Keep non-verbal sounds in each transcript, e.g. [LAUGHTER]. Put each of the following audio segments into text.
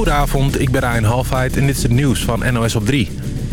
Goedenavond, ik ben Ryan Halfheid en dit is het nieuws van NOS op 3.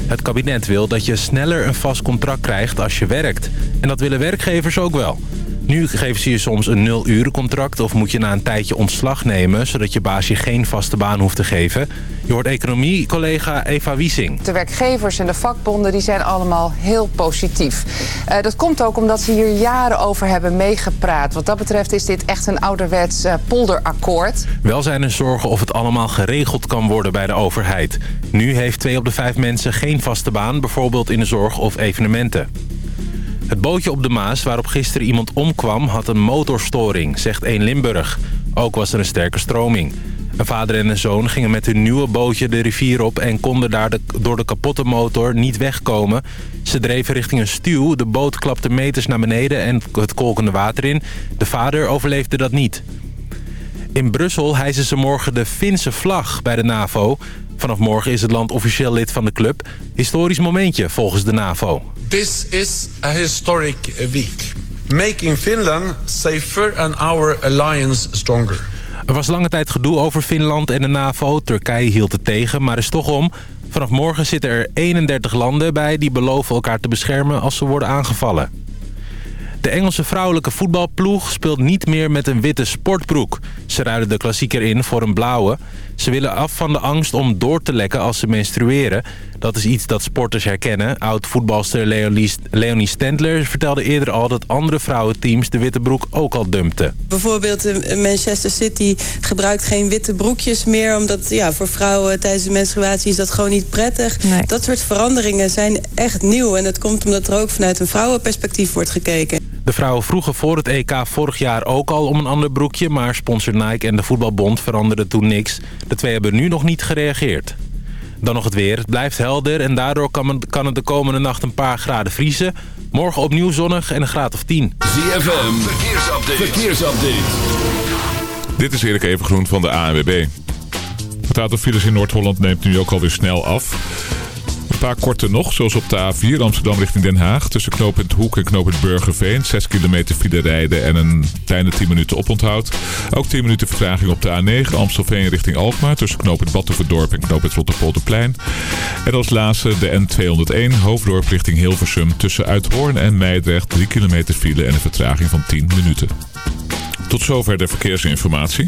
Het kabinet wil dat je sneller een vast contract krijgt als je werkt. En dat willen werkgevers ook wel. Nu geven ze je soms een nul-uren-contract of moet je na een tijdje ontslag nemen... zodat je baas je geen vaste baan hoeft te geven. Je hoort economie-collega Eva Wiesing. De werkgevers en de vakbonden die zijn allemaal heel positief. Uh, dat komt ook omdat ze hier jaren over hebben meegepraat. Wat dat betreft is dit echt een ouderwets uh, polderakkoord. Wel zijn er zorgen of het allemaal geregeld kan worden bij de overheid. Nu heeft twee op de vijf mensen geen vaste baan, bijvoorbeeld in de zorg of evenementen. Het bootje op de Maas waarop gisteren iemand omkwam had een motorstoring, zegt 1 Limburg. Ook was er een sterke stroming. Een vader en een zoon gingen met hun nieuwe bootje de rivier op... en konden daar door de kapotte motor niet wegkomen. Ze dreven richting een stuw. De boot klapte meters naar beneden en het kolkende water in. De vader overleefde dat niet. In Brussel hijsen ze morgen de Finse vlag bij de NAVO. Vanaf morgen is het land officieel lid van de club. Historisch momentje volgens de NAVO. This is a historic week. Making Finland safer and our alliance stronger. Er was lange tijd gedoe over Finland en de NAVO. Turkije hield het tegen, maar is toch om. Vanaf morgen zitten er 31 landen bij die beloven elkaar te beschermen als ze worden aangevallen. De Engelse vrouwelijke voetbalploeg speelt niet meer met een witte sportbroek. Ze ruiden de klassieker in voor een blauwe. Ze willen af van de angst om door te lekken als ze menstrueren. Dat is iets dat sporters herkennen. Oud-voetbalster Leonie Stendler vertelde eerder al... dat andere vrouwenteams de witte broek ook al dumpten. Bijvoorbeeld eh, Manchester City gebruikt geen witte broekjes meer... omdat ja, voor vrouwen tijdens de menstruatie is dat gewoon niet prettig. Nee. Dat soort veranderingen zijn echt nieuw. En dat komt omdat er ook vanuit een vrouwenperspectief wordt gekeken. De vrouwen vroegen voor het EK vorig jaar ook al om een ander broekje... maar sponsor Nike en de voetbalbond veranderden toen niks. De twee hebben nu nog niet gereageerd. Dan nog het weer. Het blijft helder en daardoor kan, kan het de komende nacht een paar graden vriezen. Morgen opnieuw zonnig en een graad of 10. ZFM, verkeersupdate. verkeersupdate. Dit is Erik Evengroen van de ANWB. Het aantal files in Noord-Holland neemt nu ook alweer snel af. Een paar korte nog, zoals op de A4 Amsterdam richting Den Haag. Tussen knooppunt Hoek en knooppunt Burgerveen. 6 kilometer file rijden en een kleine 10 minuten oponthoud. Ook 10 minuten vertraging op de A9 Amstelveen richting Alkmaar. Tussen knooppunt Battenverdorp en knooppunt Rotterpolderplein. En als laatste de N201 Hoofddorp richting Hilversum. Tussen Uithoorn en Meidrecht 3 kilometer file en een vertraging van 10 minuten. Tot zover de verkeersinformatie.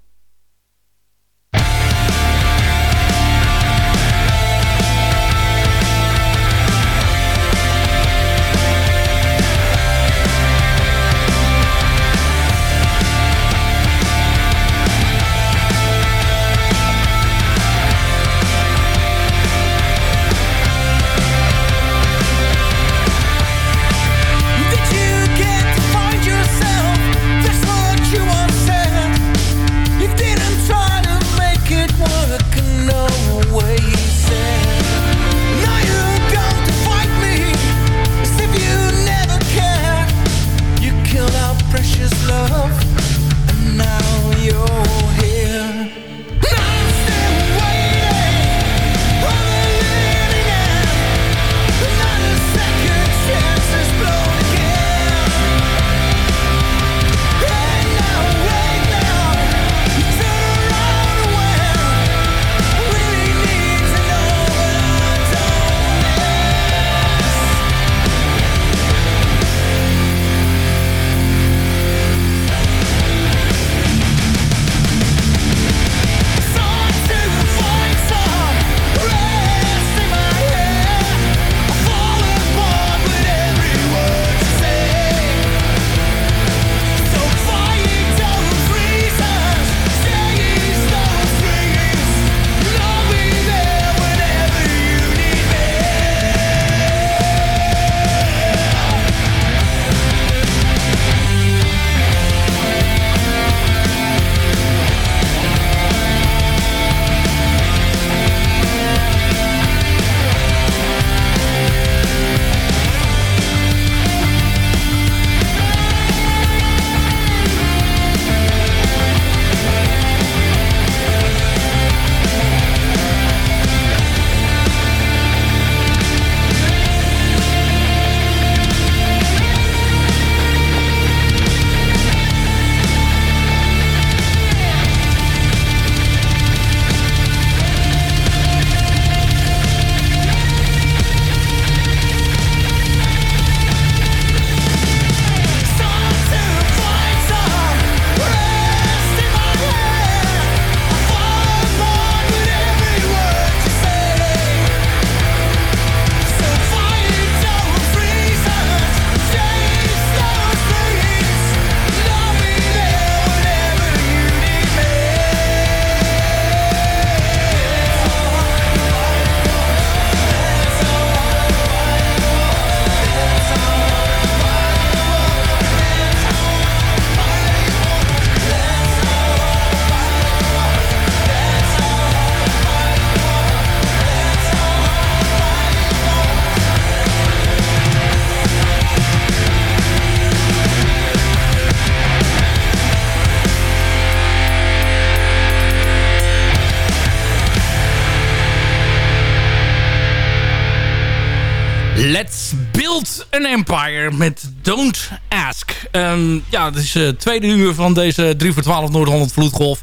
Empire met Don't Ask. Ehm, ja, het is het tweede uur van deze 3 voor 12 Noord-Holland Vloedgolf.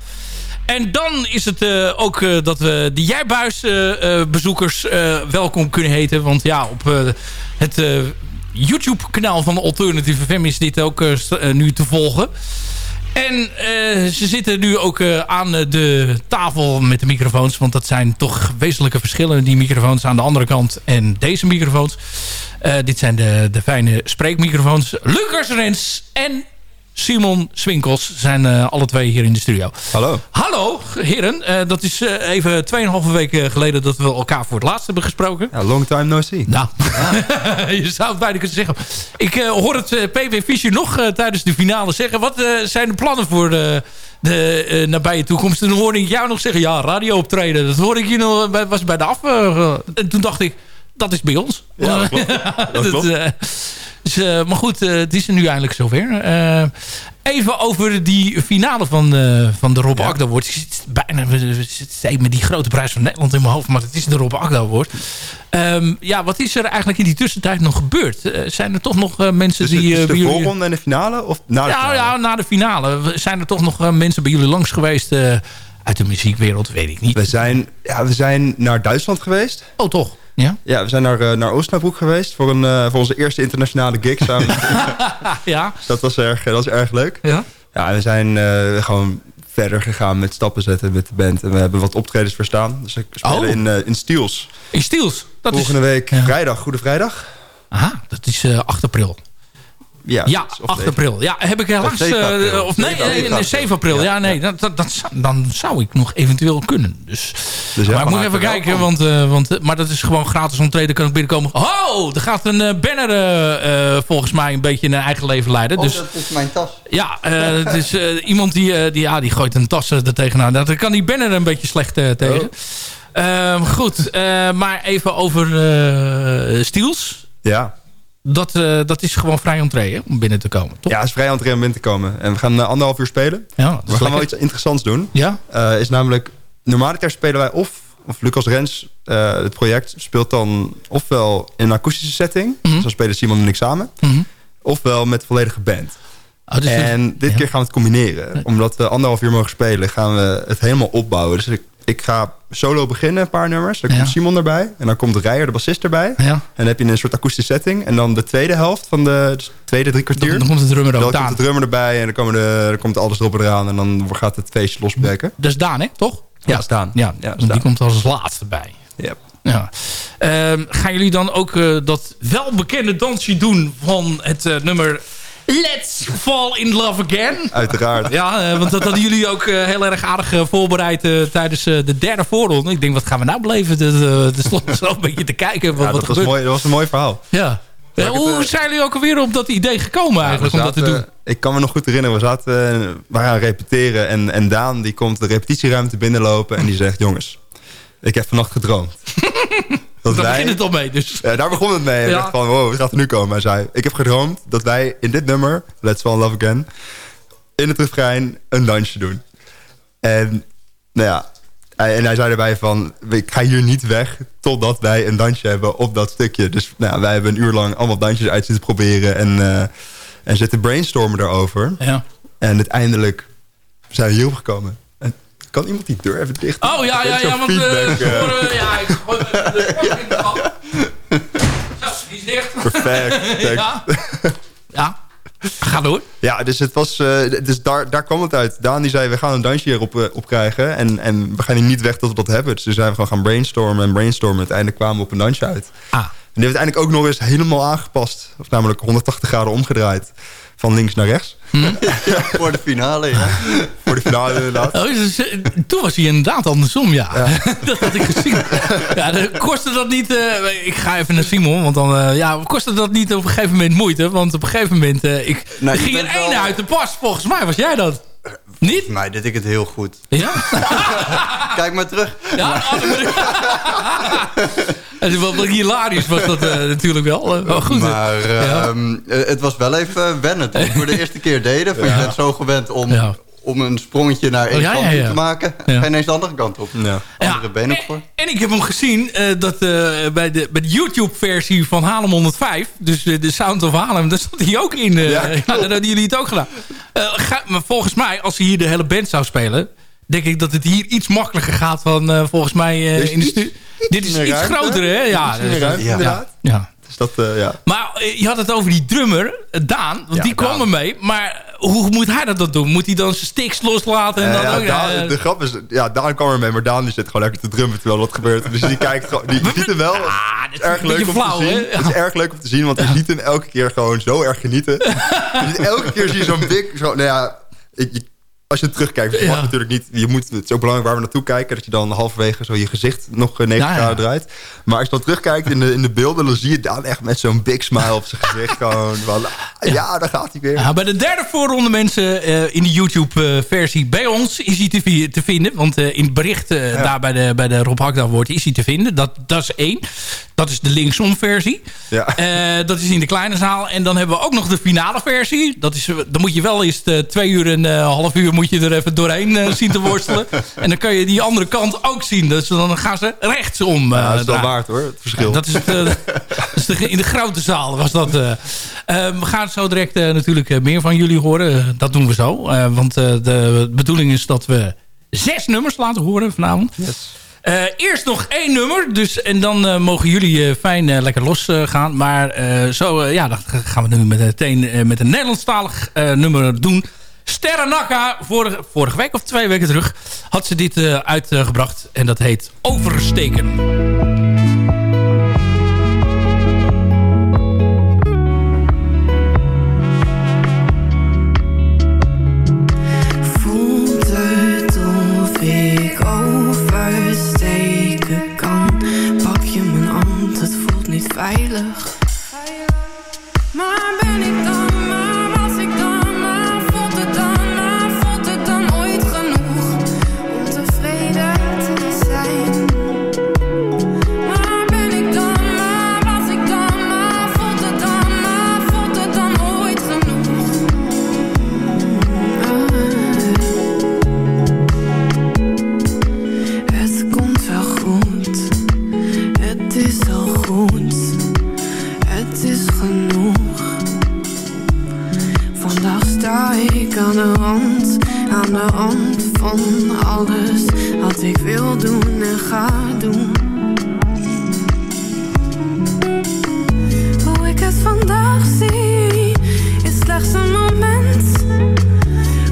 En dan is het uh, ook uh, dat we de Jijbuis welkom kunnen heten. Want ja, op het YouTube-kanaal van Alternative FM is dit ook nu te volgen. En ze zitten nu ook aan de tafel met de microfoons. Want dat zijn toch wezenlijke verschillen. Die microfoons aan de andere kant en deze microfoons. dit zijn de, de fijne spreekmicrofoons. Lucas Rens en Simon Swinkels zijn uh, alle twee hier in de studio. Hallo. Hallo, heren. Uh, dat is uh, even 2,5 weken geleden dat we elkaar voor het laatst hebben gesproken. Ja, long time no see. Nou, ja. [LAUGHS] je zou het bijna kunnen zeggen. Ik hoor het PW Fischer nog tijdens de finale zeggen. Wat zijn de plannen voor de, de nabije toekomst? En dan hoorde ik jou nog zeggen, ja, radio optreden. Dat hoorde ik je nog, was bij de af. en toen dacht ik, dat is bij ons. Ja, dat klopt. [LAUGHS] Dat klopt. Uh, maar goed, uh, het is er nu eindelijk zover. Uh, even over die finale van, van de Rob ja. Akda Award. Ik zit bijna met die grote prijs van Nederland in mijn hoofd. Maar het is de Rob Akda Award. Um, ja, wat is er eigenlijk in die tussentijd nog gebeurd? zijn er toch nog mensen dus, die... Dus de jullie... voorronde en de finale? Of na de ja, finale? ja, na de finale. Zijn er toch nog mensen bij jullie langs geweest... uit de muziekwereld, weet ik niet. We zijn, ja, we zijn naar Duitsland geweest. Oh, toch? Ja? Ja, we zijn naar, uh, naar Osnabrück geweest voor, een, uh, voor onze eerste internationale gig samen. [LAUGHS] ja. dat, was erg, dat was erg leuk. Ja, ja we zijn uh, gewoon verder gegaan met stappen zetten met de band. En we hebben wat optredens verstaan. Dus ik spelen oh. in, in Stiels. In Stiels? Dat Volgende is... week ja. vrijdag, Goede Vrijdag. Aha, dat is 8 april. Ja, ja 8 april. Ja, heb ik helaas... Uh, of nee, 7 nee, 7 april. Ja, nee, dat, dat, dat, dan zou ik nog eventueel kunnen. Dus, dus ja, maar ik moet even kijken, want, uh, want, maar dat is gewoon gratis omtreden. Kan ik binnenkomen. Oh, er gaat een uh, banner uh, volgens mij een beetje in een eigen leven leiden. Oh, dus, dat is mijn tas. Ja, het is iemand die, die, ja, die gooit een tas er tegenaan. Dat kan die banner een beetje slecht tegen. Oh. goed, maar even over Stiels. Ja dat, uh, dat is gewoon vrij entree om binnen te komen, toch? Ja, het is vrij entree om binnen te komen. En we gaan uh, anderhalf uur spelen. Ja, we gaan lekker. wel iets interessants doen. Ja? Uh, is namelijk, normaliter spelen wij of, of Lucas Rens, het project, speelt dan ofwel in een akoestische setting. Mm -hmm. Dus dan spelen Simon en ik samen. Mm -hmm. Ofwel met volledige band. Oh, dus en dit ja. keer gaan we het combineren. Omdat we anderhalf uur mogen spelen, gaan we het helemaal opbouwen. Dus ik, ik ga solo beginnen, een paar nummers. Dan Ja. komt Simon erbij. En dan komt Rijer, de bassist, erbij. Ja. En dan heb je een soort akoestische setting. En dan de tweede helft van de dus tweede drie kwartier. Dan, dan komt de drummer Dan ook komt Daan. de drummer erbij en dan, komen de, dan komt alles erop en eraan. En dan gaat het feestje losbreken. Dat is Daan, hè? Toch? Ja, staan. Ja, Ja, want die Daan. komt als laatste bij. Yep. Ja. Ehm, gaan jullie dan ook eh, dat welbekende dansje doen van het eh, nummer Let's Fall in Love Again? Uiteraard. Ja, eh, want dat hadden jullie ook eh, heel erg aardig eh, voorbereid eh, tijdens de derde voorronde. Ik denk, wat gaan we nou beleven? Dat, dat stond zo een beetje te kijken. Wat, Ja, wat dat, was mooi, dat was een mooi verhaal. Ja. Hoe zijn jullie ook alweer op dat idee gekomen eigenlijk om dat te doen? Ik kan me nog goed herinneren. We zaten eh, we waren aan het repeteren. En, en Daan die komt de repetitieruimte binnenlopen. En die zegt, jongens, ik heb vannacht gedroomd. [LAUGHS] dat Daar wij- begint het al mee. Dus. Ja, daar begon het mee. Ja. dacht van, wow, wat gaat er nu komen? Hij zei, ik heb gedroomd dat wij in dit nummer, Let's Fall in Love Again, in het refrein een dansje doen. En, nou ja, hij, en hij zei erbij van, ik ga hier niet weg totdat wij een dansje hebben op dat stukje. Dus nou, wij hebben een uur lang allemaal dansjes uit zitten proberen en, eh, en zitten brainstormen daarover. Ja. En uiteindelijk zijn we hierop gekomen. Kan iemand die deur even dicht? Oh ja, ja, ja, want eh, feedback, [LAUGHS] eh. we- ja, ik gooi de pak in de. Zo, die is dicht. Perfect. Ja. ja, ga door. Ja, dus, het was, eh, dus daar, daar kwam het uit. Daan die zei, we gaan een dansje hierop eh, op krijgen. En, en we gaan hier niet weg tot we dat hebben. Dus toen zijn we gewoon gaan brainstormen en brainstormen. Uiteindelijk kwamen we op een dansje uit. Ah. En die heeft uiteindelijk ook nog eens helemaal aangepast. Of namelijk 180 graden omgedraaid. Van links naar rechts. [LAUGHS] Voor de finale, ja. Voor de finale inderdaad. Oh, dus, eh, toen was hij inderdaad andersom, ja. [LAUGHS] dat had ik gezien. Ja, dan kostte dat niet... eh, ik ga even naar Simon, want dan... eh, ja, kostte dat niet op een gegeven moment moeite? Want op een gegeven moment... eh, ik, Nou, ging er één wel- uit de pas. Volgens mij was jij dat. Niet? Mij deed ik het heel goed. Ja? [LAUGHS] Kijk maar terug. Ja, ik- wel wat hilarisch was dat eh, natuurlijk wel. Eh, maar goed. Maar Ja. ehm, eh, het was wel even wennen toen we de [LAUGHS] eerste keer deden. Want je bent zo gewend om Ja. Om een sprongetje naar één Oh, ja, kant ja, ja. te maken. Ga je ineens de andere kant op. Ja. Andere been ook voor. En ik heb hem gezien eh, dat, eh, bij de, bij de YouTube-versie van Haarlem 105. Dus de Sound of Haarlem, daar stond hij ook in. eh, daar hadden jullie het ook gedaan. Eh, ga- maar volgens mij, als hij hier de hele band zou spelen... denk ik dat het hier iets makkelijker gaat dan eh, volgens mij eh, in de studio. Dit is iets ruimte? groter, hè? Ja, ruimte, inderdaad. ja. Dus dat, eh, ja. Maar je had het over die drummer, Daan. Want Ja, die kwam Daan. er mee. Maar hoe moet hij dat dan doen? Moet hij dan zijn sticks loslaten? En Eh, dan ja, ook, eh, de grap is, ja, Daan kwam er mee, maar Daan die zit gewoon lekker te drummen terwijl wat gebeurt. Dus die kijkt gewoon, die, ziet hem wel. Ah, is erg leuk om flauw, te zien. Het is erg leuk om te zien, want je ziet hem elke keer gewoon zo erg genieten. Ziet [LAUGHS] elke keer zie je zo'n big, zo, nou ja, ik, als je terugkijkt, je Ja. mag natuurlijk niet, je moet, het is ook belangrijk waar we naartoe kijken, dat je dan halverwege zo je gezicht nog eh, 90 Ja, ja. graden draait. Maar als je dan terugkijkt in de, in de beelden, dan zie je Daan echt met zo'n big smile op zijn gezicht gewoon [LAUGHS] van, ja, daar gaat hij weer. Ja, bij de derde voorronde mensen eh, in de YouTube-versie bij ons is hij te, vi- te vinden. Want eh, in het bericht eh, daar bij de, bij de Rob Hakda wordt is hij te vinden. Dat, dat is één. Dat is de linksom-versie. Ja. Eh, dat is in de kleine zaal. En dan hebben we ook nog de finale versie. Dat is, eh, dan moet je wel eens eh, twee uur en een half uur moet je er even doorheen eh, zien te worstelen. [LAUGHS] en dan kan je die andere kant ook zien. Dus dan gaan ze rechtsom. eh Ja, dat is wel waard hoor, het verschil. Dat is het, eh, [LAUGHS] dat is de, in de grote zaal was dat. we gaan zo direct natuurlijk meer van jullie horen. Dat doen we zo. Want de bedoeling is dat we zes nummers laten horen vanavond. Eh, eerst nog één nummer. Dus, en dan mogen jullie fijn lekker los gaan. Maar zo, ja, dat gaan we nu meteen met een Nederlandstalig nummer doen. Sterrenakka, vorige, week of twee weken terug, had ze dit eh, uitgebracht. En dat heet Oversteken. Voelt aan de rand van alles wat ik wil doen en ga doen. Hoe ik het vandaag zie, is slechts een moment.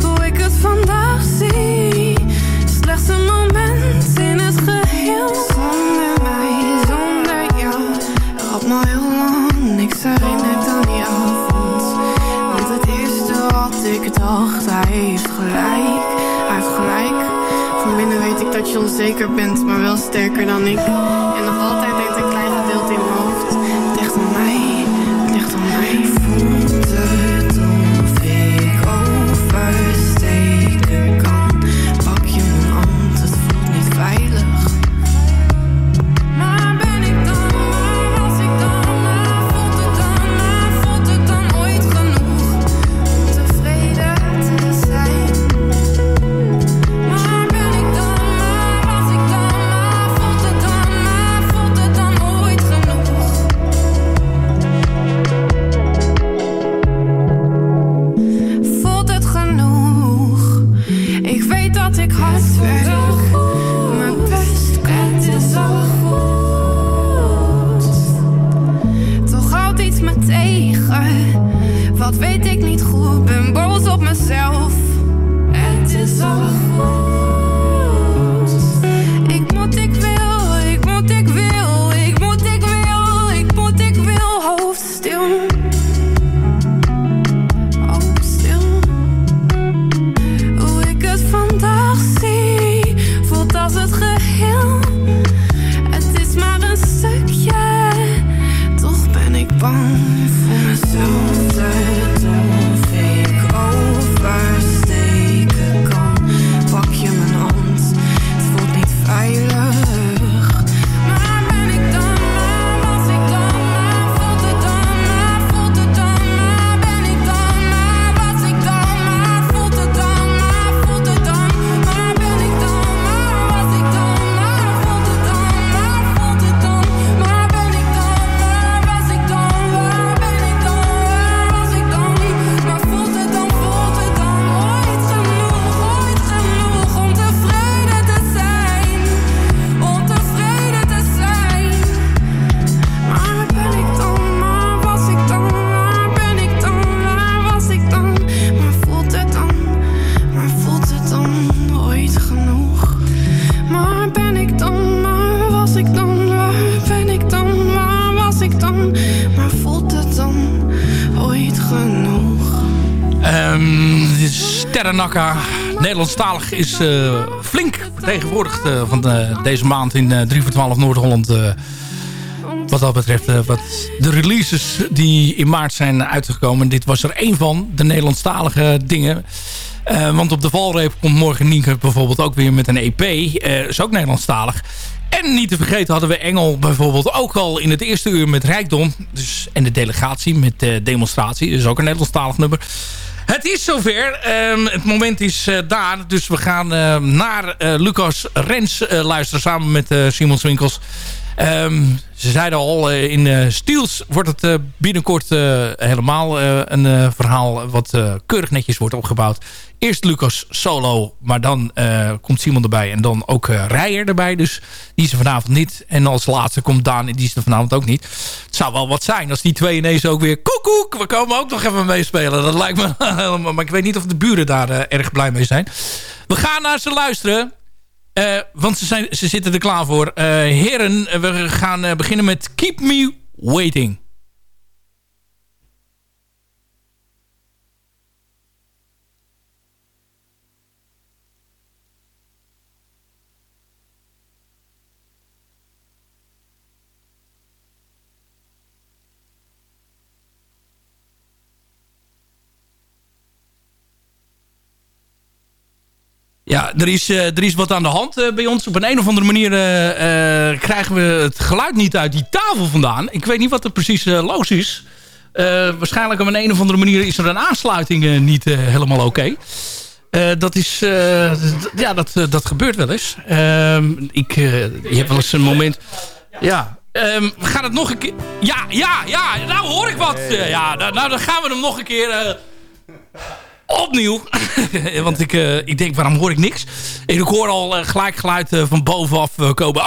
Hoe ik het vandaag zie, is slechts een moment in het geheel. Zonder mij, zonder jou, had me heel lang niks herinnerd ik dacht, hij heeft gelijk, hij heeft gelijk. Van binnen weet ik dat je onzeker bent, maar wel sterker dan ik. En nog altijd Nederlandstalig is uh, flink vertegenwoordigd uh, van uh, deze maand in 3 voor 12 Noord-Holland. wat dat betreft, wat de releases die in maart zijn uitgekomen. Dit was er één van, de Nederlandstalige dingen. want op de valreep komt morgen Nienke bijvoorbeeld ook weer met een EP. is ook Nederlandstalig. En niet te vergeten hadden we Engel bijvoorbeeld ook al in het eerste uur met Rijkdom. Dus, en de delegatie met demonstratie. Dus ook een Nederlandstalig nummer. Het is zover. Ehm, het moment is uh, daar. Dus we gaan uh, naar uh, Lucas Rens luisteren samen met Simon Swinkels. Um, ze zeiden al, in uh, Stiels wordt het uh, binnenkort helemaal een verhaal wat keurig netjes wordt opgebouwd. Eerst Lucas solo, maar dan komt Simon erbij en dan ook Rijer erbij. Dus die is er vanavond niet. En als laatste komt Daan, die is er vanavond ook niet. Het zou wel wat zijn als die twee ineens ook weer koekoek, we komen ook nog even meespelen. Dat lijkt me [LAUGHS] maar ik weet niet of de buren daar erg blij mee zijn. We gaan naar ze luisteren. Uh, want ze, zijn, ze zitten er klaar voor. Uh, heren, we gaan uh, beginnen met Keep Me Waiting. Ja, er is, uh, er is wat aan de hand uh, bij ons. Op een, een of andere manier uh, krijgen we het geluid niet uit die tafel vandaan. Ik weet niet wat er precies los is. waarschijnlijk op een, een of andere manier is er een aansluiting niet helemaal oké. Okay. dat is... ja, dat, dat gebeurt wel eens. Ehm, ik, je hebt wel eens een moment... Ja, um, we gaan het nog een keer... Ja, ja, ja, nou hoor ik wat. ja, nou, nou, dan gaan we hem nog een keer... Opnieuw. [LAUGHS] Want ik, uh, ik denk, waarom hoor ik niks? En ik hoor al uh, gelijk geluid uh, van bovenaf komen.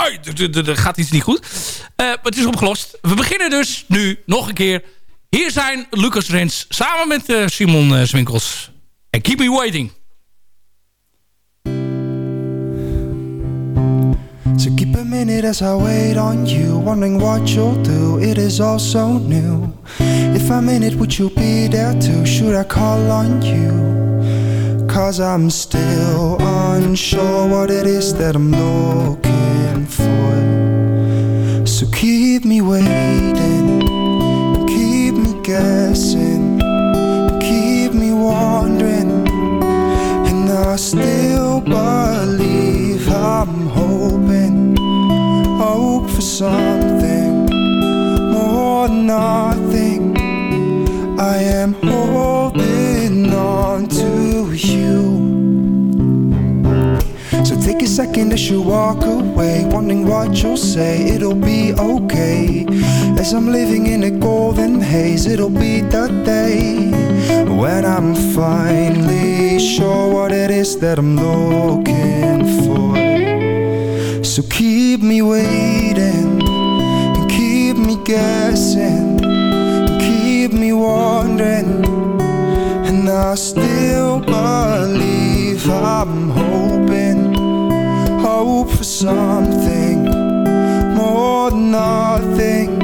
Er gaat iets niet goed. maar het is opgelost. We beginnen dus nu nog een keer. Hier zijn Lucas Rens samen met Simon Swinkels. En Keep Me Waiting. So keep a minute as I wait on you Wondering what you'll do, it is all so new If I'm in it, would you be there too? Should I call on you? Cause I'm still unsure what it is that I'm looking for So keep me waiting, keep me guessing Keep me wondering And I still believe I'm hoping Hope for something more than nothing. I am holding on to you. So take a second as you walk away Wondering what you'll say, it'll be okay. As I'm living in a golden haze It'll be the day When I'm finally sure what it is that I'm looking for So keep me waiting And keep me guessing. Keep me wondering. And I still believe I'm hoping. Hope for something More than nothing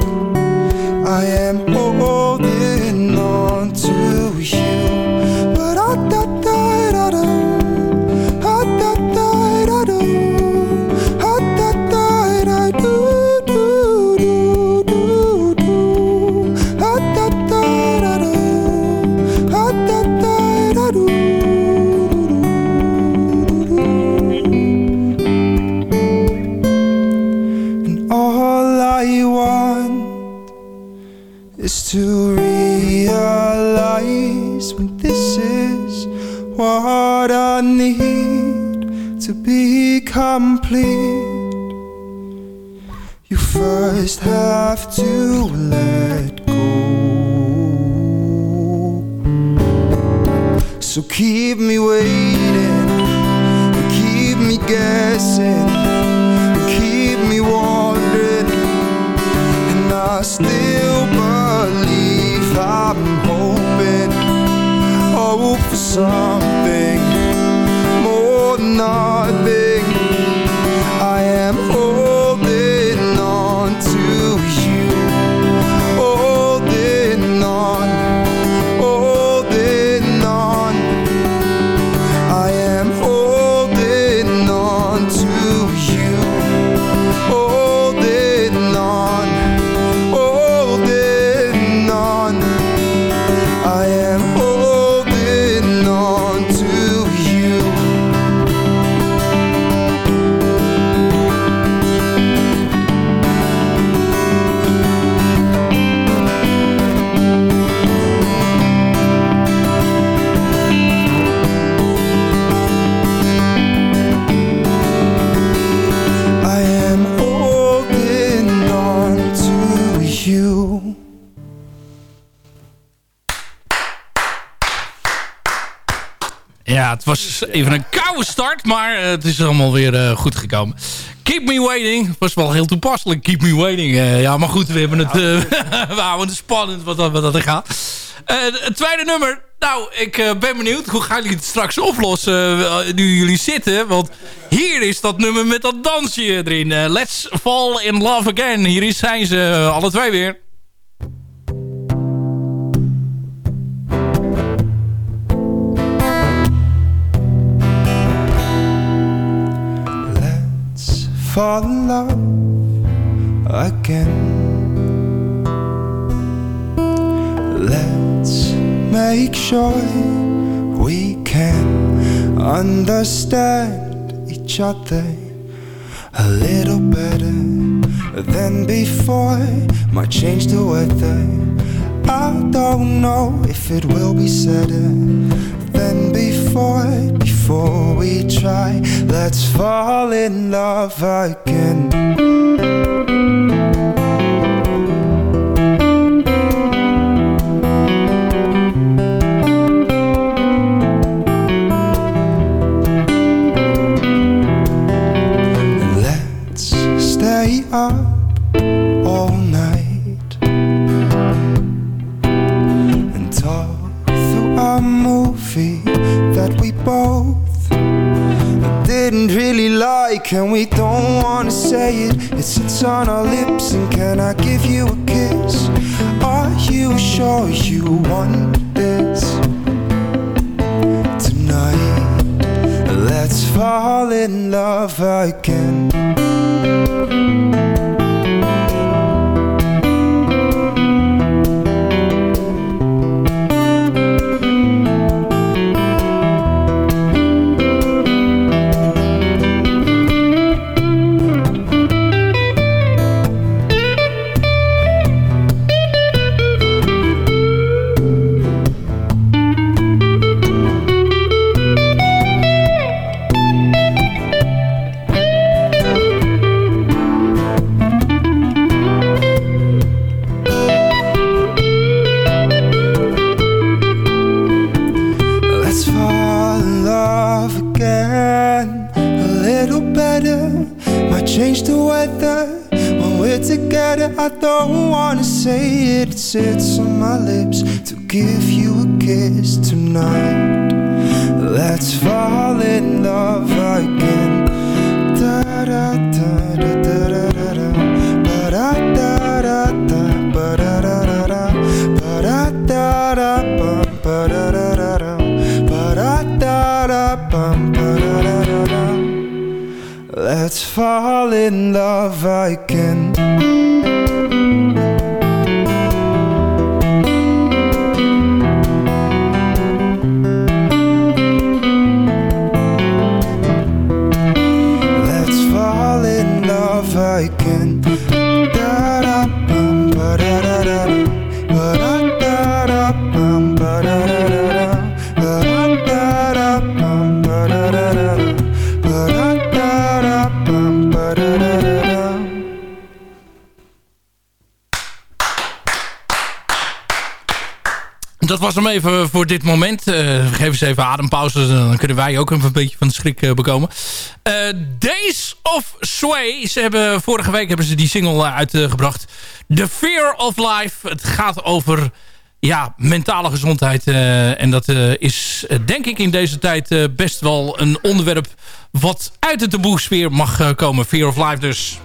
complete. You first have to let go. So keep me waiting, keep me guessing, keep me wondering. And I still believe I'm hoping Hope for something was even een koude start, maar het is allemaal weer goed gekomen. Keep Me Waiting. Was wel heel toepasselijk. Keep Me Waiting. ja, maar goed, we hebben het, [LAUGHS] we houden het spannend wat wat dat gaat. het tweede nummer. Nou, ik ben benieuwd. Hoe gaan jullie het straks oplossen nu jullie zitten? Want hier is dat nummer met dat dansje erin. Let's Fall in Love Again. Hier zijn ze alle twee weer. Fall in love again. Let's make sure we can understand each other a little better than before. Might change the weather. I don't know if it will be sadder than before. Before we try, let's fall in love again. Let's fall in love again even voor dit moment. Uh, geef eens even adempauze. Dan kunnen wij ook een beetje van de schrik uh, bekomen. Uh, Days of Sway. Ze hebben, vorige week hebben ze die single uitgebracht. The Fear of Life. Het gaat over ja, mentale gezondheid. en dat is denk ik in deze tijd best wel een onderwerp... wat uit de taboe-sfeer mag komen. Fear of Life dus.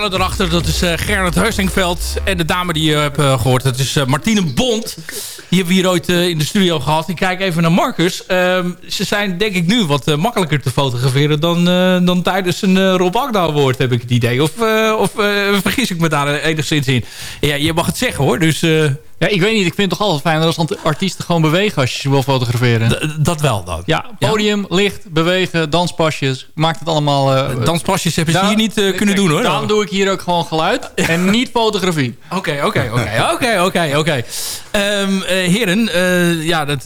Schuilen erachter, dat is uh, Gerrit Heusingveld. En de dame die je hebt uh, gehoord, dat is uh, Martine Bond. Die hebben we hier ooit in de studio gehad. Ik kijk even naar Marcus. Ehm, ze zijn denk ik nu wat makkelijker te fotograferen dan, dan tijdens een Rob Agda woord, heb ik het idee. Of, of vergis ik me daar enigszins in? Ja, je mag het zeggen hoor, dus... Ja, ik weet niet. Ik vind het toch altijd fijn als artiesten gewoon bewegen als je ze wil fotograferen. D dat wel dan. Ja, podium, ja. licht, bewegen, danspasjes. Maakt het allemaal... Uh, danspasjes hebben ze hier niet uh, kunnen doen hoor. Daarom doe ik hier ook gewoon geluid en niet fotografie. [LAUGHS] Oké, oké, oké. Oké, oké, oké. Ehm, uh, heren, ja, dat,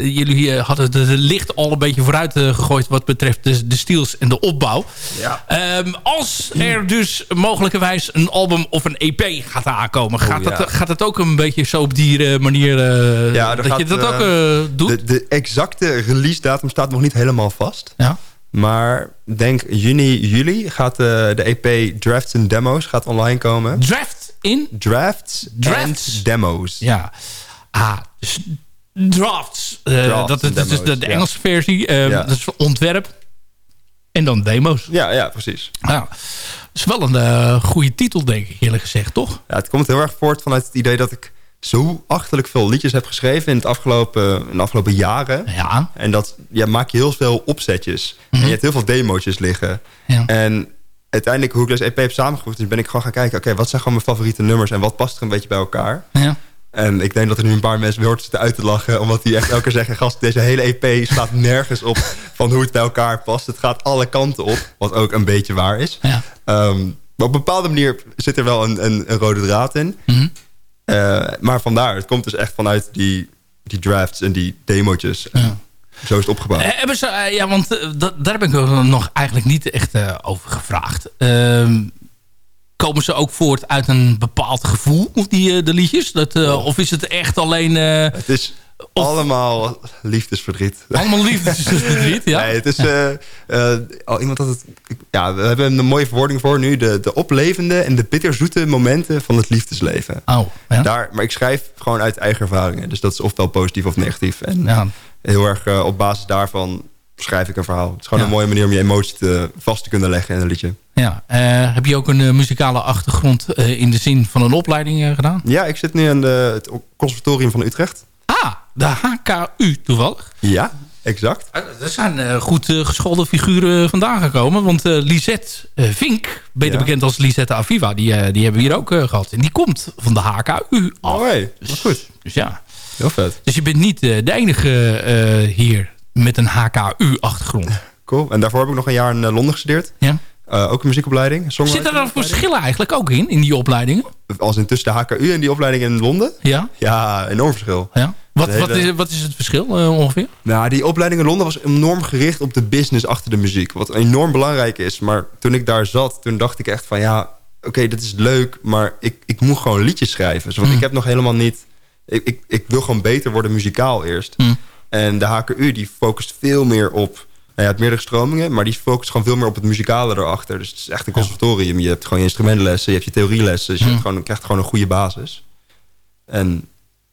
jullie hadden de, licht al een beetje vooruit gegooid wat betreft de, de steels en de opbouw. Ja. Um, als er dus mogelijkerwijs een album of een EP gaat aankomen, gaat, oh, ja. dat, gaat het ook een beetje zo op die manier uh, ja, dat gaat, je dat ook uh, doet? De, de, exacte release datum staat nog niet helemaal vast. Ja. Maar denk juni, juli gaat de, de EP Drafts en Demos gaat online komen. Draft in? Drafts, Drafts. Demos. Ja. Ah, dus drafts. Uh, drafts dat, dat is de, de Engelse ja. versie. Uh, ja. Dat is ontwerp. En dan demos. Ja, ja precies. Dat is wel een uh, goede titel, denk ik, eerlijk gezegd, toch? Ja, het komt heel erg voort vanuit het idee dat ik zo achterlijk veel liedjes heb geschreven in, het afgelopen, in de afgelopen jaren. Ja. En dat ja, maak je heel veel opzetjes. Mhm. En je hebt heel veel demo's liggen. Ja. En uiteindelijk, hoe ik dus EP heb samengevoegd... dus ben ik gewoon gaan kijken... oké, wat zijn gewoon mijn favoriete nummers... en wat past er een beetje bij elkaar. Ja. En ik denk dat er nu een paar mensen weer zitten uit te lachen... omdat die echt elke keer zeggen... gast, deze hele EP staat nergens op... van hoe het bij elkaar past. Het gaat alle kanten op, wat ook een beetje waar is. Ja. Um, maar op een bepaalde manier zit er wel een, een, een rode draad in... Mm uh, maar vandaar, het komt dus echt vanuit die, die drafts en die demo's. Ja. Zo is het opgebouwd. Uh, hebben ze, uh, ja, want daar heb ik nog eigenlijk niet echt over gevraagd. Ehm, komen ze ook voort uit een bepaald gevoel, die, de liedjes? Dat. Of is het echt alleen... het is of, allemaal liefdesverdriet. Allemaal liefdesverdriet, ja. Nee, het is... Uh, uh, oh, iemand had het... Ja, we hebben een mooie verwoording voor nu. De, de oplevende en de bitterzoete momenten van het liefdesleven. Oh, ja? Daar, maar ik schrijf gewoon uit eigen ervaringen. Dus dat is ofwel positief of negatief. En ja. heel erg uh, op basis daarvan schrijf ik een verhaal. Het is gewoon ja. een mooie manier om je emotie te, vast te kunnen leggen in een liedje. Ja, heb je ook een muzikale achtergrond in de zin van een opleiding gedaan? Ja, ik zit nu aan de, het conservatorium van Utrecht. Ah, de HKU toevallig. Ja, exact. Er zijn uh, goed uh, geschoolde figuren vandaan gekomen. Want uh, Lisette Vink, beter ja. bekend als Lisette Aviva... die, die hebben we hier ook gehad. En die komt van de HKU af. Oh, hey. dus, goed. Dus ja. Heel vet. Dus je bent niet de enige hier met een HKU-achtergrond. Cool. En daarvoor heb ik nog een jaar in Londen gestudeerd. Ja. Uh, ook een muziekopleiding. Zitten er dan verschillen eigenlijk ook in, in die opleidingen? Als in tussen de HKU en die opleiding in Londen? Ja. Ja, enorm verschil. Ja. Wat, hele... wat, is, wat is het verschil uh, ongeveer? Nou, die opleiding in Londen was enorm gericht op de business achter de muziek. Wat enorm belangrijk is. Maar toen ik daar zat, toen dacht ik echt van... ja, oké, okay, dit is leuk, maar ik, ik moet gewoon liedjes schrijven. Dus, want mm. ik heb nog helemaal niet... Ik, ik, ik wil gewoon beter worden muzikaal eerst. Mm. En de HKU die focust veel meer op... Nou ja, het meerdere stromingen, maar die focust gewoon veel meer op het muzikale erachter. Dus het is echt een conservatorium. Je hebt gewoon je instrumentenlessen, je hebt je theorielessen. Dus je Mm. hebt gewoon, krijgt gewoon een goede basis. En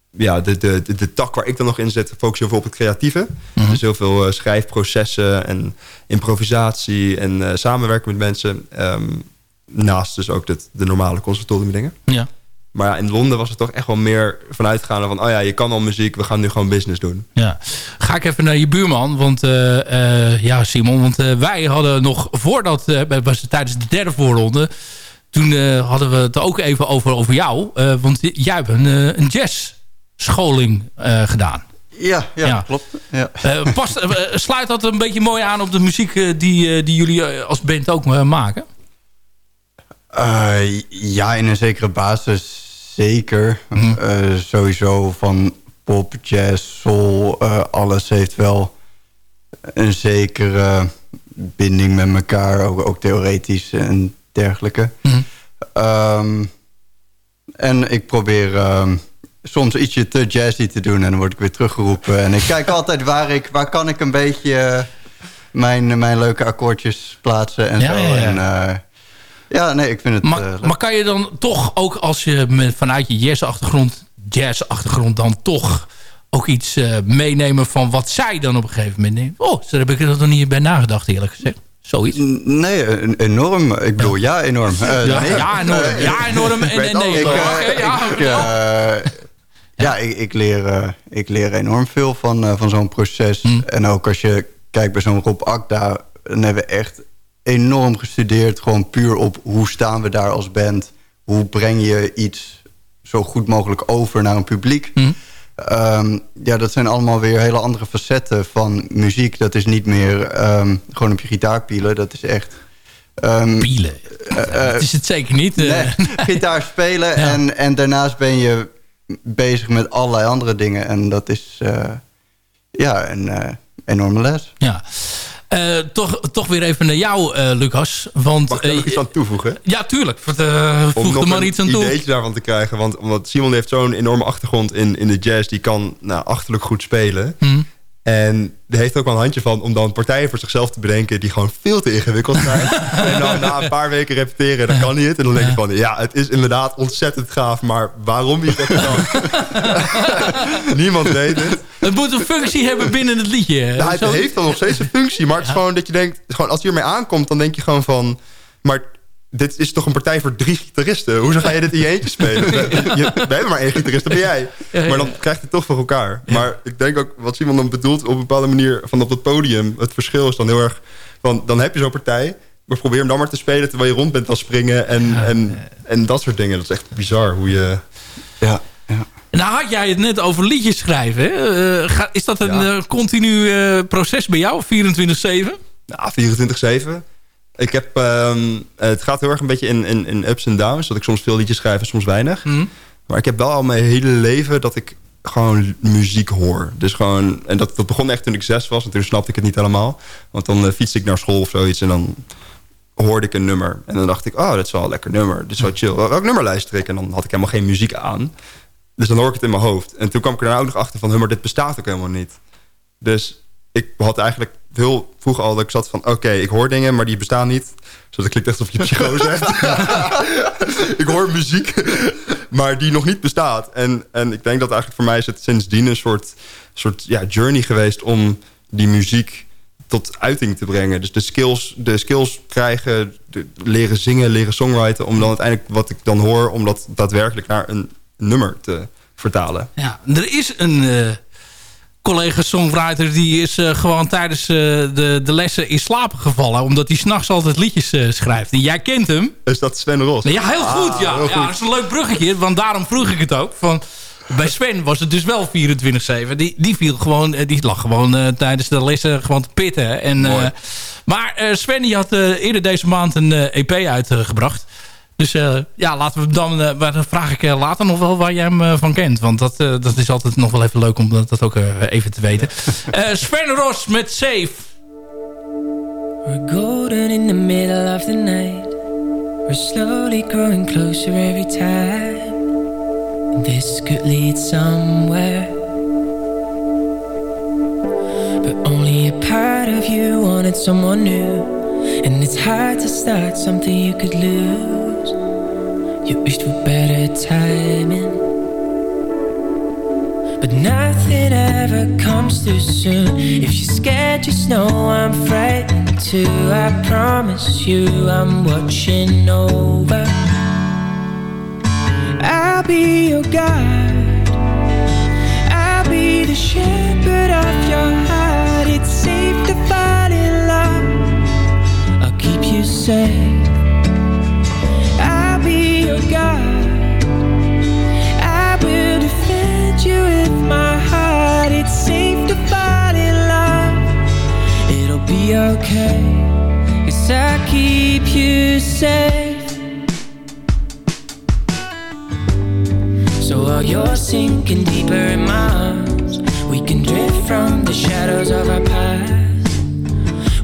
ja, de, de, de, de, tak waar ik dan nog in zit, focus heel veel op het creatieve. Mhm. Dus heel veel uh, schrijfprocessen en improvisatie en uh, samenwerken met mensen. Um, naast dus ook de, de normale conservatorium dingen. Ja. Maar ja, in Londen was het toch echt wel meer vanuitgaande van... oh ja, je kan al muziek, we gaan nu gewoon business doen. Ja. Ga ik even naar je buurman, want uh, uh, ja, Simon... want uh, wij hadden nog voordat, was het tijdens de derde voorronde... toen hadden we het ook even over, over jou. want jij hebt een, een jazzscholing gedaan. Ja, ja, ja, klopt. Ja. past, sluit dat een beetje mooi aan op de muziek die, die jullie als band ook maken? ja, in een zekere basis zeker. Mm -hmm. uh, sowieso van pop, jazz, soul, uh, alles heeft wel een zekere binding met elkaar, ook, ook theoretisch en dergelijke. Mm -hmm. um, en ik probeer um, soms ietsje te jazzy te doen en dan word ik weer teruggeroepen. En ik kijk altijd waar, ik, waar kan ik een beetje mijn, mijn leuke akkoordjes plaatsen en ja, zo. Ja, ja. En, ja, nee, ik vind het... Maar, uh, maar kan je dan toch ook als je met, vanuit je jazz-achtergrond... jazz-achtergrond dan toch ook iets uh, meenemen van wat zij dan op een gegeven moment neemt? Oh, daar heb ik er nog niet bij nagedacht eerlijk gezegd. Zoiets? Nee, enorm. Ik bedoel, ja, enorm. Eh, Ja, nee. ja, enorm. Ja, enorm. En- Ik en nee. eh, ja, ik, oké. eh, ja, ik, ik, leer, eh, ik leer enorm veel van, eh, van zo'n proces. Hm. En ook als je kijkt bij zo'n Rob Akda... dan hebben we echt enorm gestudeerd. Gewoon puur op hoe staan we daar als band. Hoe breng je iets zo goed mogelijk over naar een publiek. Hm. Ehm, ja, dat zijn allemaal weer hele andere facetten van muziek. Dat is niet meer ehm, gewoon op je gitaar pielen. Dat is echt... ehm, Pielen? eh, Dat is het zeker niet. eh. Nee, [LAUGHS] gitaar spelen en, en daarnaast ben je bezig met allerlei andere dingen. En dat is eh, ja, een eh, enorme les. Ja. Eh, toch, toch weer even naar jou, eh, Lucas. Want, Mag ik er nog eh, iets aan toevoegen? Ja, tuurlijk. Om voeg nog er maar een iets aan toe. ideetje daarvan te krijgen. Want omdat Simon heeft zo'n enorme achtergrond in, in de jazz. Die kan nou, achterlijk goed spelen. Hm. En er heeft ook wel een handje van om dan partijen voor zichzelf te bedenken... die gewoon veel te ingewikkeld zijn. [LAUGHS] en dan na een paar weken repeteren, dan kan hij het. En dan denk je van, ja, het is inderdaad ontzettend gaaf... maar waarom het heeft gedaan? Niemand weet het. Het moet een functie hebben binnen het liedje. Nou, het Zo- heeft dan nog steeds een functie. Maar het is gewoon dat je denkt... Gewoon, als je ermee aankomt, dan denk je gewoon van... Maar dit is toch een partij voor drie gitaristen? Hoezo ga je dit in je eentje spelen? [LAUGHS] We, hebben maar één gitarist, dat ben jij. Maar dan krijg je het toch voor elkaar. Maar ik denk ook, wat Simon dan bedoelt... op een bepaalde manier van op het podium... het verschil is dan heel erg... Van, dan heb je zo'n partij... maar probeer hem dan maar te spelen... terwijl je rond bent aan springen en, en, en dat soort dingen. Dat is echt bizar hoe je... Ja, Nou had jij het net over liedjes schrijven. Hè? Eh, ga- is dat een eh, continu eh, proces bij jou? 24-7? Nou, 24-7. Ik heb, ehm, het gaat heel erg een beetje in, in, in ups en downs. Dat ik soms veel liedjes schrijf en soms weinig. Hm. Maar ik heb wel al mijn hele leven dat ik gewoon muziek hoor. Dus gewoon, en dat, dat begon echt toen ik zes was. En toen snapte ik het niet helemaal. Want dan uh, fietste ik naar school of zoiets. En dan hoorde ik een nummer. En dan dacht ik, oh, dat is wel een lekker nummer. Dit is wel chill. Welk nummer luister ik? En dan had ik helemaal geen muziek aan. Dus dan hoor ik het in mijn hoofd. En toen kwam ik er nou ook nog achter van... "Huh, maar dit bestaat ook helemaal niet. Dus ik had eigenlijk heel vroeg al dat ik zat van... oké, ik hoor dingen, maar die bestaan niet. Dus dat klinkt echt alsof je psychose [LAUGHS] hebt. [LAUGHS] ik hoor muziek, [LAUGHS] maar die nog niet bestaat. En, en ik denk dat eigenlijk voor mij is het sindsdien een soort, soort ja, journey geweest... om die muziek tot uiting te brengen. Dus de skills, de skills krijgen, de, leren zingen, leren songwriten... om dan uiteindelijk wat ik dan hoor... om dat daadwerkelijk naar een nummer te vertalen. Ja, er is een uh, collega-songwriter... die is uh, gewoon tijdens uh, de, de lessen in slaap gevallen... omdat hij s'nachts altijd liedjes schrijft. En jij kent hem. Is dat Sven Ros? Ja, heel goed. Ah, ja. heel ja, goed. dat is een leuk bruggetje. Want daarom vroeg ik het ook. Van, bij Sven was het dus wel 24-7. Die, die, viel gewoon, die lag gewoon tijdens de lessen gewoon te pitten. En, maar Sven die had eerder deze maand een EP uitgebracht... Dus uh, ja, laten we dan, uh, maar dan vraag ik uh, later nog wel waar jij hem van kent. Want dat, dat is altijd nog wel even leuk om dat, dat ook even te weten. Sven Ros met Safe. We're golden in the middle of the night. We're slowly growing closer every time. This could lead somewhere. But only a part of you wanted someone new. And it's hard to start something you could lose. You wished for better timing. But nothing ever comes too soon. If you're scared, just know I'm frightened too. I promise you, I'm watching over. I'll be your guide. I'll be the shepherd of your heart. It's safe to fall in love. I'll keep you safe. Safe. So while you're sinking deeper in my arms, we can drift from the shadows of our past.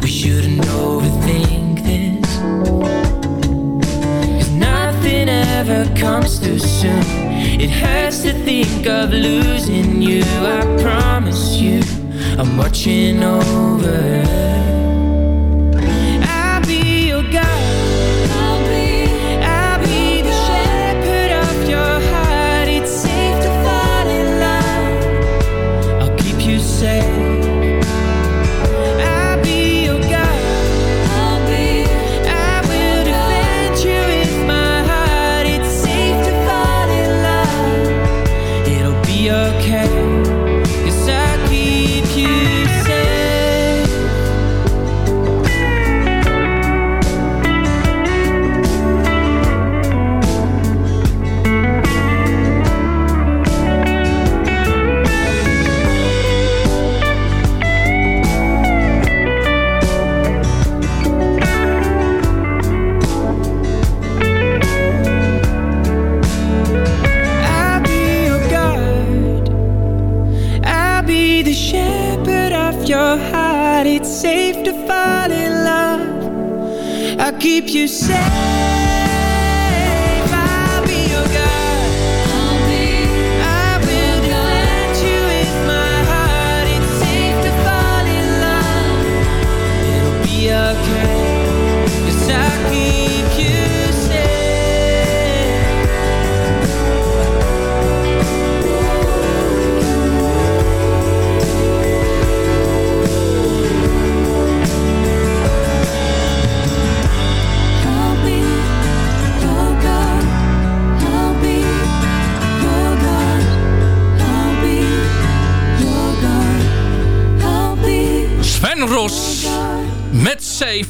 We shouldn't overthink this. Cause nothing ever comes too soon. It hurts to think of losing you. I promise you, I'm watching over. I'll keep you safe. Ros met Safe.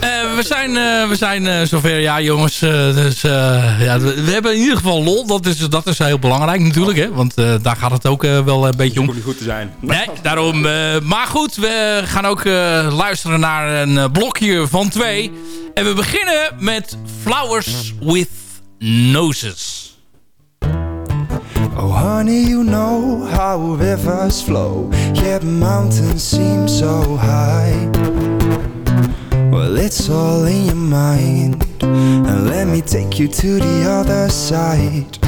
Eh, we zijn, eh, we zijn eh, zover, ja jongens. dus, ja, we, we hebben in ieder geval lol. Dat is, dat is heel belangrijk natuurlijk. Hè? Want daar gaat het ook wel een beetje om. niet goed te zijn. Nee, daarom. maar goed, we gaan ook luisteren naar een blokje van twee. En we beginnen met Flowers with Noses. Honey, you know how rivers flow, yet mountains seem so high. Well, it's all in your mind, and let me take you to the other side.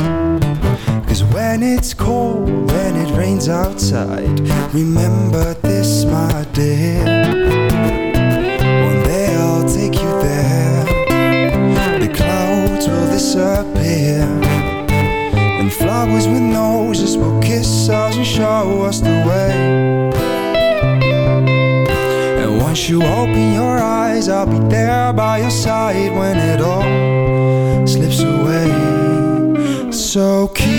Cause when it's cold, when it rains outside, remember this, my dear. One day I'll take you there, the clouds will disappear. And flowers with noses will kiss us and show us the way. And once you open your eyes, I'll be there by your side when it all slips away. So keep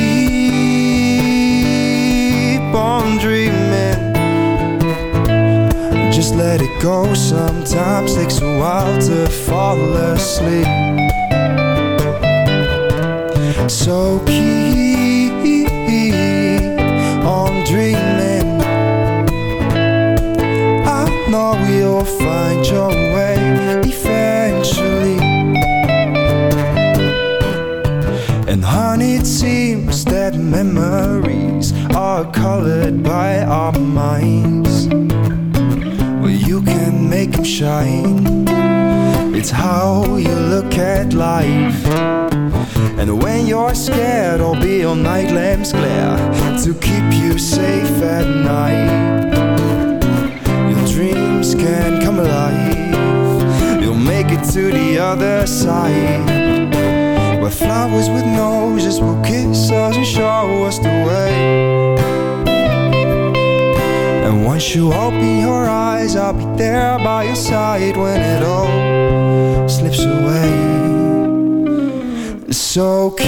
on dreaming. Just let it go. Sometimes takes a while to fall asleep. So keep on dreaming. I know you'll find your way eventually. And honey, it seems that memories are colored by our minds. Well, you can make them shine. It's how you look at life. And when you're scared, I'll be your night lamp's glare to keep you safe at night. Your dreams can come alive. You'll make it to the other side. Where flowers with noses will kiss us and show us the way. And once you open your eyes, I'll be there by your side when it all slips away. So keep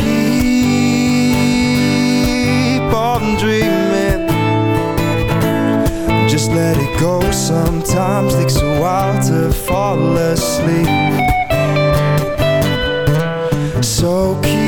on dreaming. Just let it go. Sometimes takes a while to fall asleep. So keep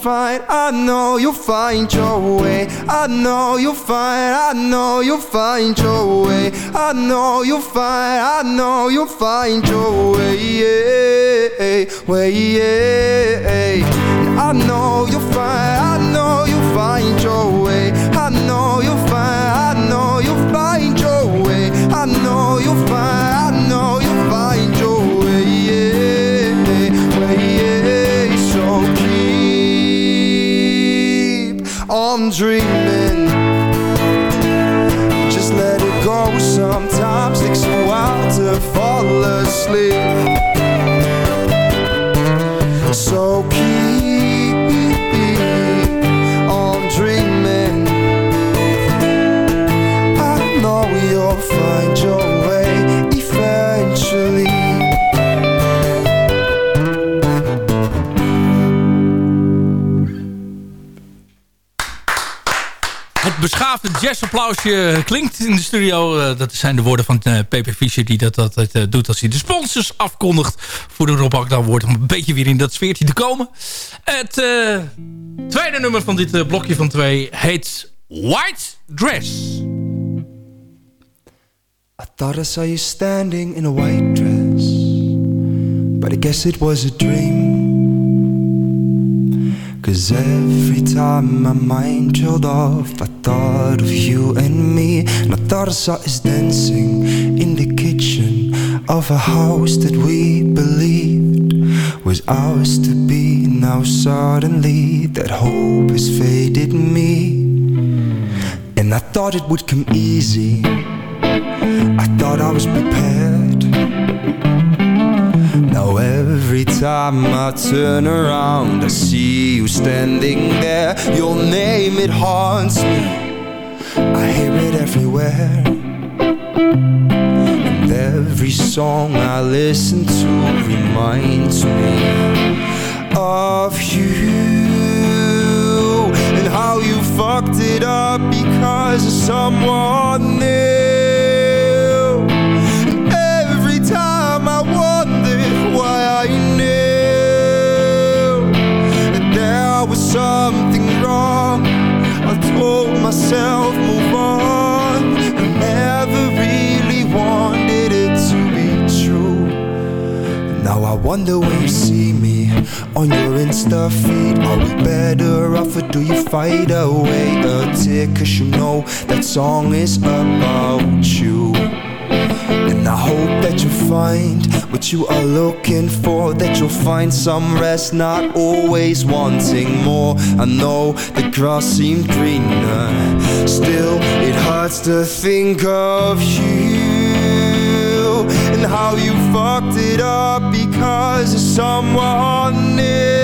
find, I know you'll find your way. I know you'll find, I know you'll find your way. I know you'll find, I know you'll find your way. Yeah, way, yeah. Fall asleep. Beschaafde jazzapplausje klinkt in de studio. Eh, dat zijn de woorden van uh, Pepe Fischer die dat altijd uh, doet als hij de sponsors afkondigt voor de Rob Akda woord om een beetje weer in dat sfeertje te komen. Het tweede nummer van dit blokje van twee heet White Dress. I thought I saw you standing in a white dress, but I guess it was a dream. Cause every time my mind trailed off, I thought of you and me. And I thought I saw us dancing in the kitchen of a house that we believed was ours to be. Now suddenly that hope has faded me. And I thought it would come easy. I thought I was prepared. Every time I turn around I see you standing there. Your name it haunts me. I hear it everywhere. And every song I listen to reminds me Of you. And how you fucked it up because of someone new myself, move on. I never really wanted it to be true. Now I wonder when you see me on your Insta feed. Are we better off or do you fight away a tear? Cause you know that song is about you. And I hope that you find what you are looking for That you'll find some rest, not always wanting more. I know the grass seemed greener Still, it hurts to think of you And how you fucked it up because of someone new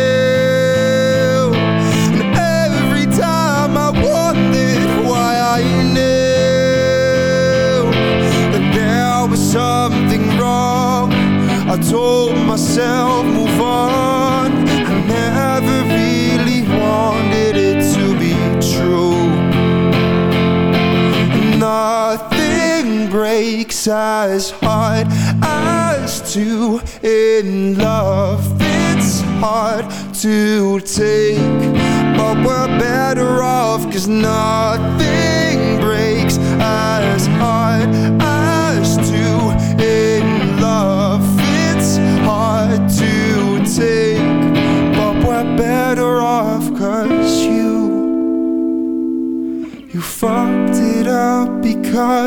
was something wrong. I told myself, move on. I never really wanted it to be true. Nothing breaks as hard as two in love. It's hard to take, but we're better off, cause nothing breaks as hard as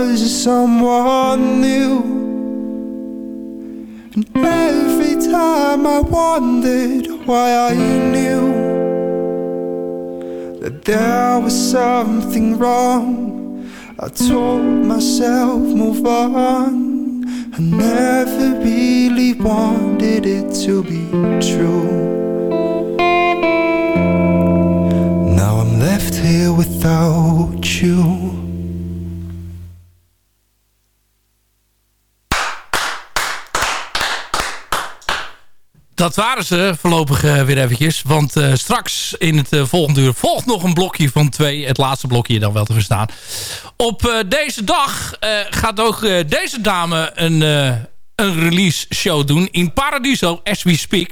of someone new. And every time I wondered why I knew that there was something wrong, I told myself, move on. I never really wanted it to be true. Now I'm left here without you. Dat waren ze voorlopig uh, weer eventjes. Want uh, straks in het uh, volgende uur volgt nog een blokje van twee. Het laatste blokje dan wel te verstaan. Op deze dag gaat ook deze dame een, een release show doen in Paradiso, as we speak.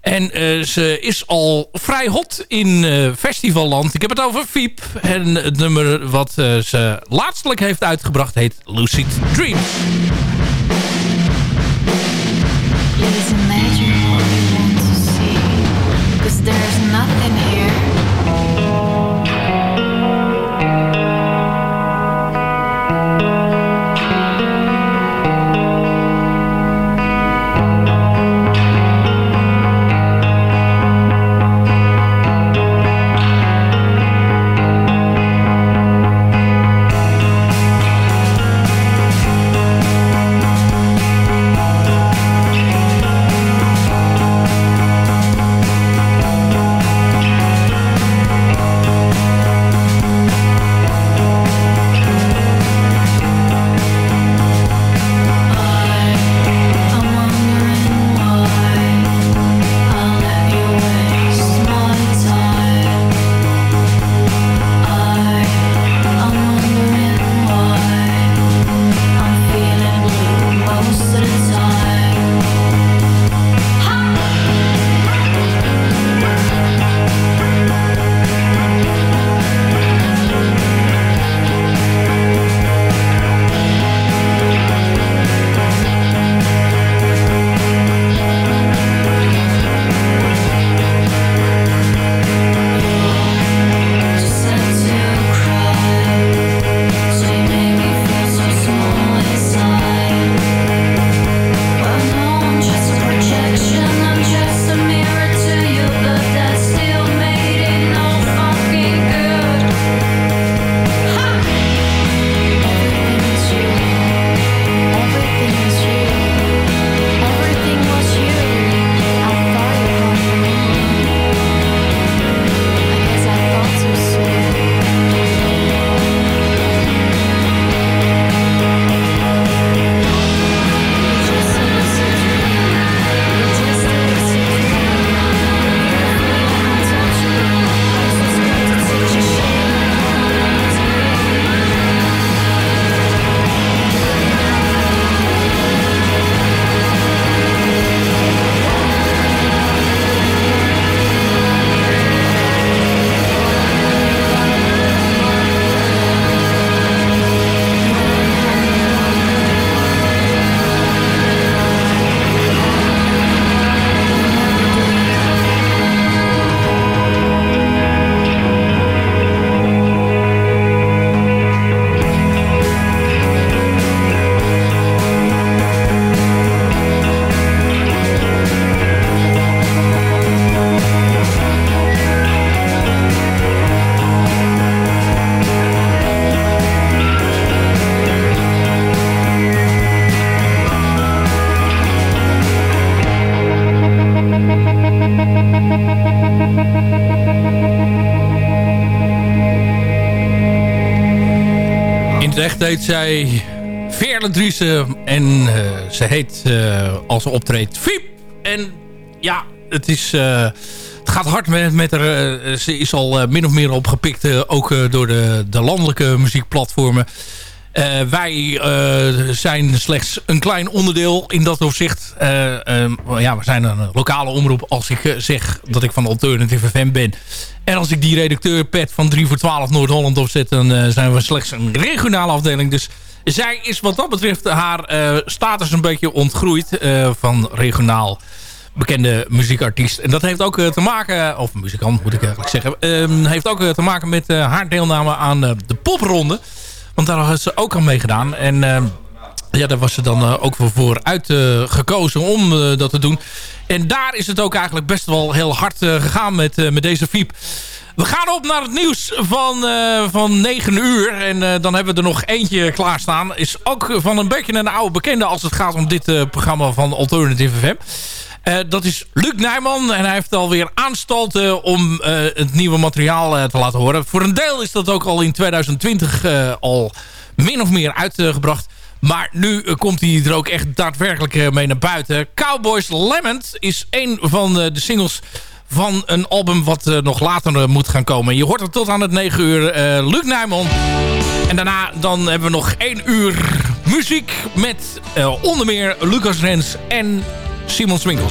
En ze is al vrij hot in festivalland. Ik heb het over Fiep. En het nummer wat ze laatstelijk heeft uitgebracht heet Lucid Dreams. Nothing heet zij Veerle Driessen. En eh, ze heet, eh, als ze optreedt, Fiep. En ja, het is... eh, het gaat hard met, met haar. ze is al min of meer opgepikt, ook door de, de landelijke muziekplatformen. Wij zijn slechts een klein onderdeel in dat opzicht. Eh, eh, ja, we zijn een lokale omroep als ik zeg dat ik van Alternative FM ben. En als ik die redacteur pet van 3 voor 12 Noord-Holland opzet... dan eh, zijn we slechts een regionale afdeling. Dus zij is wat dat betreft haar eh, status een beetje ontgroeid eh, van regionaal bekende muziekartiest. En dat heeft ook te maken, of muzikant moet ik eigenlijk zeggen... ehm, heeft ook te maken met haar deelname aan de popronde. Want daar had ze ook aan meegedaan. En ehm, ja, daar was ze dan ook voor- uitgekozen om dat te doen. En daar is het ook eigenlijk best wel heel hard eh, gegaan met, eh, met deze Fiep. We gaan op naar het nieuws van, eh, van 9 uur. En dan hebben we er nog eentje klaarstaan. Is ook van een beetje een oude bekende als het gaat om dit programma van Alternative FM. Dat is Luc Nijman. En hij heeft alweer aanstalten om het nieuwe materiaal te laten horen. Voor een deel is dat ook al in 2020 eh, al min of meer uitgebracht. Maar nu eh, komt hij er ook echt daadwerkelijk eh, mee naar buiten. Cowboys Lemon is een van eh, de singles van een album wat nog later moet gaan komen. Je hoort het tot aan het 9 uur. Luc Nijman. En daarna dan hebben we nog 1 uur muziek met onder meer Lucas Rens en Simon Swinkel.